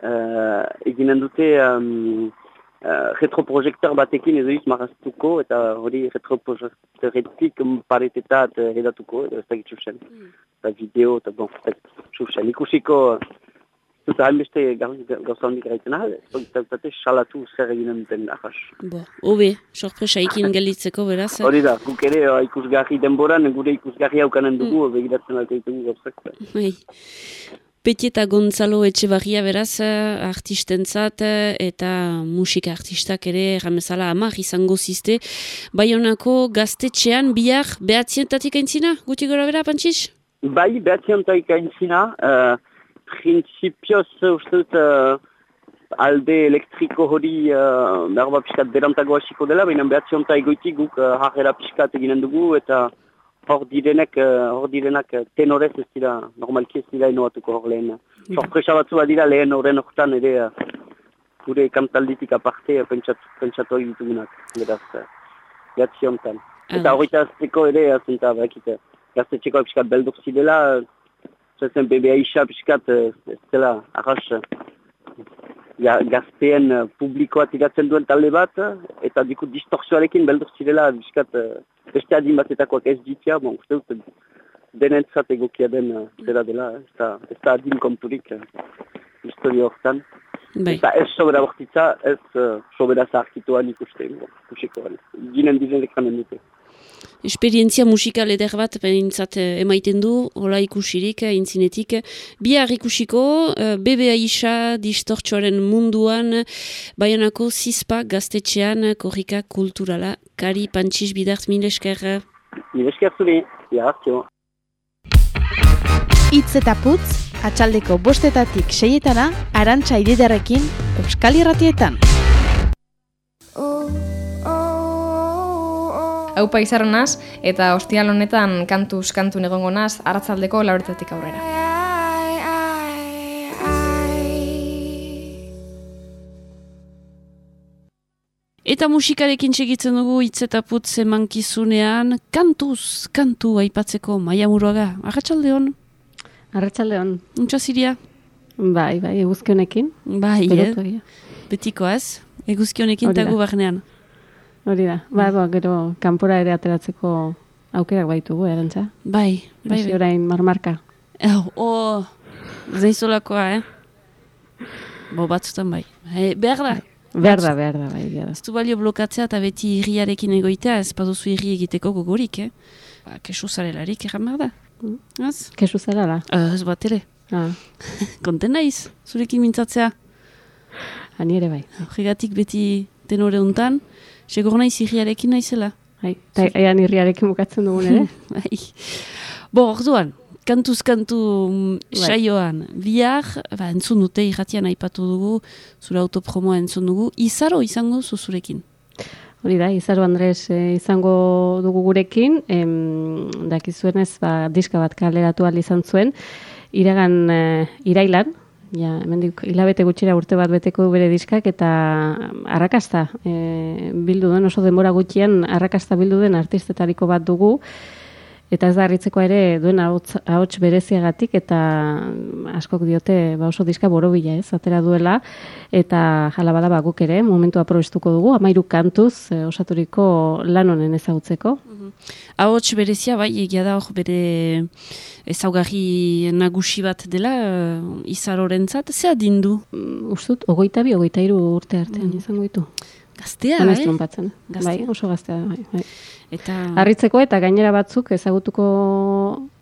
uh, eginen dute, um, uh, retroprojektor batekin edo iz marraztuko, eta hori retroprojektoretik paretetat uh, edatuko, edo ez dakit txusen. Eta video, eta bon, ez dakit txusen. Ikusiko, eta hainbeste gauza hondik gaiten ahal, ez dakit salatu zer eginen duten ahas. Bo, hobe, sorpresa ikin gelditzeko, beraz. eh? Hori da, guk ere uh, ikusgarri denboran, gure ikusgarri haukanen dugu, begiratzen alko ditugu gauzak. Peti eta Gonzalo Etxebarria beraz, eh, artistentzat eh, eta musika artistak ere ramezala amar izango ziste. Baionako gaztetxean bihar behatzientatik aintzina, guti gora bera, Pantsiz? Bai, behatziantaik aintzina, uh, uste dut uh, alde elektriko hori uh, behar bat piskat berantago hasiko dela, baina behatzianta egoitik guk uh, harrera piskat eginen dugu eta hor direnek, hor direnak uh, tenorez ez dira, normalki ez dira inoatuko hor lehen. Sorpresa batzu dira lehen horren hortan ere uh, gure kantalditik aparte pentsatu, pentsatu egitugunak, beraz, uh, behatziontan. Eta horita azteko ere, azenta, bakite, gaztetxeko piskat beldur zidela, zezen bebea isa piskat, eh, ez dela, arras, ja, gazteen eh, publikoa tiratzen duen talde bat, eta diku distorsioarekin beldur zirela, piskat, eh, beste adin batetakoak ez ditia, bon, uste dut, denentzat egokia den eh, dela, eh, ez da, ez da adin konturik historia hortan. Bai. Eta ez sobera bortitza, ez uh, sobera zaharkituan ikusten, bon, ikusiko, ginen dizen lekanen dute. Esperientzia musikal eder bat behintzat eh, emaiten du, hola ikusirik, eh, intzinetik. Bihar ikusiko, eh, bebe aisa distortxoaren munduan, baionako zizpa gaztetxean korrika kulturala. Kari Pantsiz bidart mil esker. Mil esker zuri, ja, hartio. Itz eta putz, atxaldeko bostetatik seietana, arantxa ididarekin, Euskal Irratietan. Haupa izarronaz, eta ostial honetan kantuz kantu egongo naz, arratzaldeko lauretatik aurrera. Eta musikarekin segitzen dugu hitz eta putz emankizunean, kantuz, kantu aipatzeko maia muruaga. Arratxalde hon? Arratxalde hon. Untsa ziria? Bai, bai, eguzkionekin. Bai, eh? Betiko ez? Eguzkionekin tagu barnean. Hori da. Ba, ba, gero kanpora ere ateratzeko aukerak baitugu, erantza. Bai, bai, Hasi bai. orain marmarka. Oh, oh, zaizolakoa, eh? Bo, batzutan bai. Eh, behar da. Behar da, behar da, bai. Ez du balio blokatzea eta beti irriarekin egoitea, ez baduzu irri egiteko gogorik, eh? Ba, kesu zarelarik erran behar da. Ez? Kesu zarela? Uh, ez bat ere. Ah. Konten naiz, zurekin mintzatzea. Ani ere bai. Horregatik beti tenore hontan, segur naiz irriarekin naizela. Bai, eta ean irriarekin bukatzen dugun ere. bai. Bo, orduan, kantuz kantu mm, Bai. saioan, bihar, ba, entzun dute irratian aipatu dugu, zure autopromoa entzun dugu, izaro izango zuzurekin. Hori da, Izaro Andres eh, izango dugu gurekin, em, dakizuenez, ba, diska bat kaleratu izan zuen, iragan eh, irailan, ja, hemendik hilabete gutxira urte bat beteko bere diskak, eta arrakasta eh, bildu den, oso denbora gutxian arrakasta bildu den artistetariko bat dugu, Eta ez da harritzeko ere duen ahots, ahots bereziagatik eta askok diote ba oso diska borobila ez, atera duela eta jala bada ba, guk ere momentu aprobestuko dugu, amairu kantuz e, osaturiko lan honen ezagutzeko. Ahots berezia, bai, egia da hor bere ezaugarri nagusi bat dela, uh, izarorentzat, ze adindu? Mm, Ustut, ogoita bi, ogoita iru urte artean izango ditu. Gaztea, eh? trunpatzen. Gaztea. Bai, oso gaztea, bai. bai. Eta... Harritzeko eta gainera batzuk ezagutuko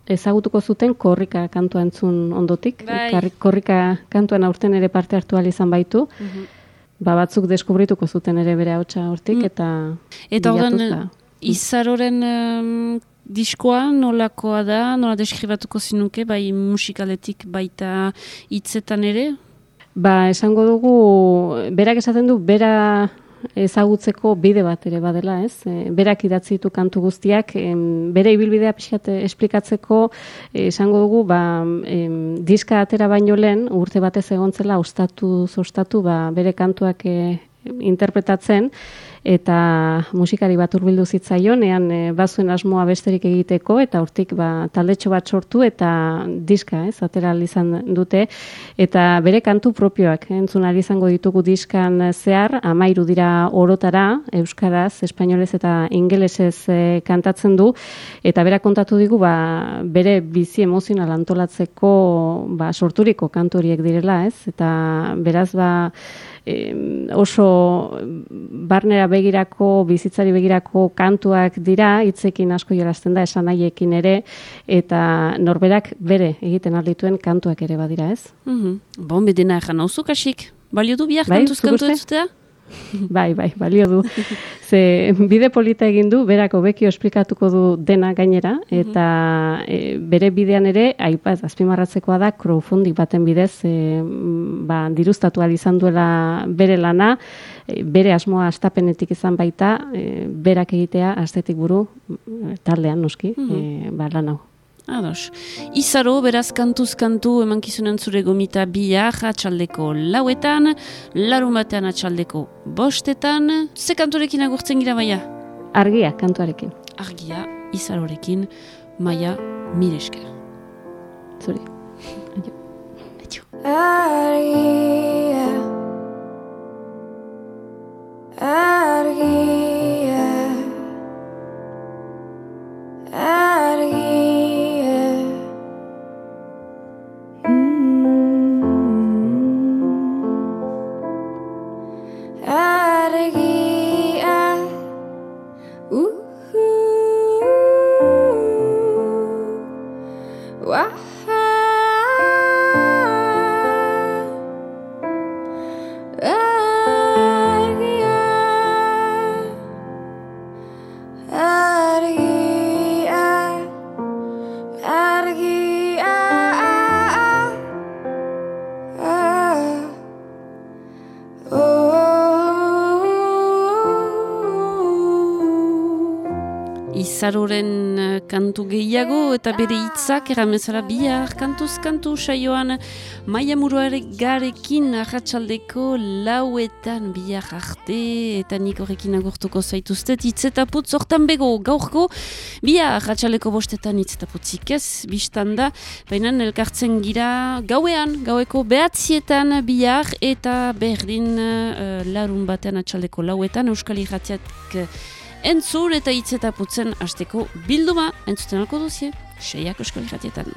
ezagutuko zuten korrika kantua entzun ondotik. Bai. Karri- Korrika kantuan aurten ere parte hartu izan baitu. Mhm. Ba batzuk deskubrituko zuten ere bere ahotsa hortik Mm. eta Eta ordan, ba, izaroren um, diskoa nolakoa da, nola deskribatuko zinuke, bai musikaletik baita hitzetan ere? Ba, esango dugu, berak esaten du, bera ezagutzeko bide bat ere badela, ez? E, berak idatzi ditu kantu guztiak, em, bere ibilbidea pixkat esplikatzeko, eh, esango dugu, ba, em, diska atera baino lehen, urte batez egontzela, ostatu, zostatu, ba, bere kantuak eh, interpretatzen, eta musikari bat hurbildu zitzaion, ean e, bazuen asmoa besterik egiteko, eta hortik ba, taldetxo bat sortu, eta diska, ez, atera izan dute, eta bere kantu propioak, eh, entzun ahal izango ditugu diskan eh, zehar, amairu dira orotara, euskaraz, espainolez eta ingelesez eh, kantatzen du, eta bera kontatu digu, ba, bere bizi emozional antolatzeko ba, sorturiko kantu horiek direla, ez, eta beraz, ba, oso barnera begirako, bizitzari begirako kantuak dira, hitzekin asko jolazten da, esan nahiekin ere, eta norberak bere egiten aldituen kantuak ere badira, ez? Mhm. Bon, bedena egan nauzu kasik. Balio du bihar Bai, kantuz kantu entzutea? Bai, bai, balio du. Ze bide polita egin du, berako bekio esplikatuko du dena gainera, eta e, bere bidean ere, aipaz, azpimarratzekoa da, crowdfunding baten bidez, e, mm, ba, dirustatu ahal izan duela bere lana, e, bere asmoa astapenetik izan baita, e, berak egitea, astetik buru, mm, taldean noski, e, ba, lan hau. Ados. Izaro, beraz, kantuz kantu emankizunen zure gomita bihar atxaldeko lauetan, larun batean atxaldeko bostetan. Ze kanturekin agurtzen gira baia? Argia kantuarekin. Argia, izarorekin, maia, miresker. Zuri. Argia Argia Izaroren eh, kantu gehiago eta bere hitzak erramezara bihar. Kantuz kantu saioan maia garekin arratsaldeko lauetan bihar arte eta nik horrekin agurtuko zaituztet. Hitzetaputz hortan bego gaurko bihar arratsaldeko bostetan hitzetaputzik ez biztan da baina elkartzen gira gauean gaueko behatzietan bihar eta berdin uh, larun batean atxaldeko lauetan Euskal Irratiak entzun eta hitz eta putzen hasteko bilduma entzuten alko duzie, seiak euskal irratietan.